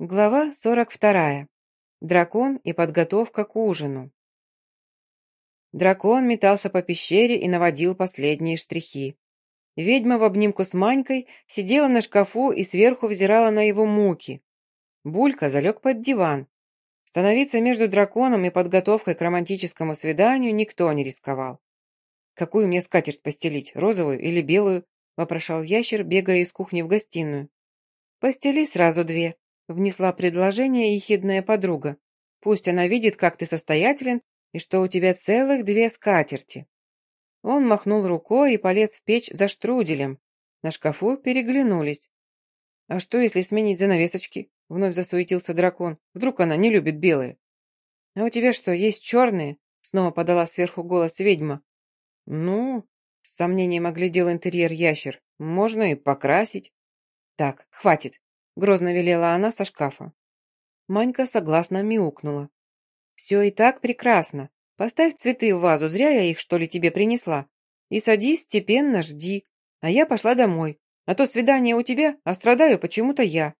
Глава 42. Дракон и подготовка к ужину. Дракон метался по пещере и наводил последние штрихи. Ведьма в обнимку с Манькой сидела на шкафу и сверху взирала на его муки. Булька залег под диван. Становиться между драконом и подготовкой к романтическому свиданию никто не рисковал. «Какую мне скатерть постелить, розовую или белую?» – вопрошал ящер, бегая из кухни в гостиную. «Постели сразу две», Внесла предложение ехидная подруга. Пусть она видит, как ты состоятелен, и что у тебя целых две скатерти. Он махнул рукой и полез в печь за штруделем. На шкафу переглянулись. «А что, если сменить занавесочки?» — вновь засуетился дракон. «Вдруг она не любит белые?» «А у тебя что, есть черные?» — снова подала сверху голос ведьма. «Ну...» — с сомнением оглядел интерьер ящер. «Можно и покрасить». «Так, хватит. — грозно велела она со шкафа. Манька согласно мяукнула. «Все и так прекрасно. Поставь цветы в вазу, зря я их, что ли, тебе принесла. И садись, степенно жди. А я пошла домой. А то свидание у тебя, а страдаю почему-то я».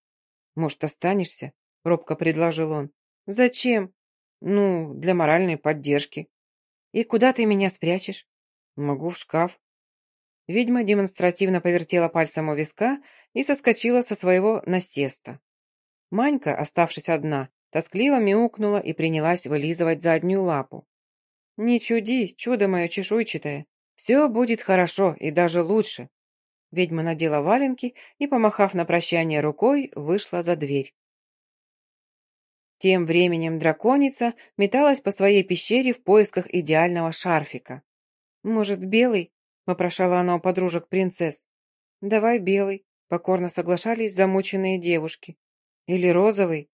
«Может, останешься?» — робко предложил он. «Зачем?» «Ну, для моральной поддержки». «И куда ты меня спрячешь?» «Могу в шкаф». Ведьма демонстративно повертела пальцем у виска и соскочила со своего насеста. Манька, оставшись одна, тоскливо мяукнула и принялась вылизывать заднюю лапу. «Не чуди, чудо мое чешуйчатое. Все будет хорошо и даже лучше». Ведьма надела валенки и, помахав на прощание рукой, вышла за дверь. Тем временем драконица металась по своей пещере в поисках идеального шарфика. «Может, белый?» — вопрошала она у подружек принцесс. «Давай белый», — покорно соглашались замученные девушки. «Или розовый?»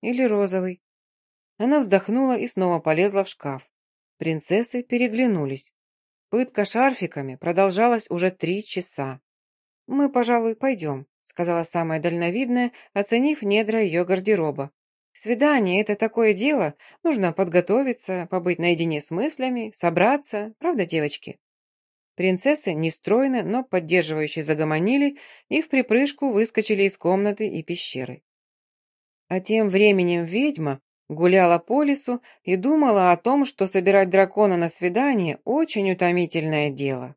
«Или розовый». Она вздохнула и снова полезла в шкаф. Принцессы переглянулись. Пытка шарфиками продолжалась уже три часа. «Мы, пожалуй, пойдем», — сказала самая дальновидная, оценив недра ее гардероба. «Свидание — это такое дело, нужно подготовиться, побыть наедине с мыслями, собраться, правда, девочки?» Принцессы нестройно, но поддерживающе загомонили и в припрыжку выскочили из комнаты и пещеры. А тем временем ведьма гуляла по лесу и думала о том, что собирать дракона на свидание – очень утомительное дело.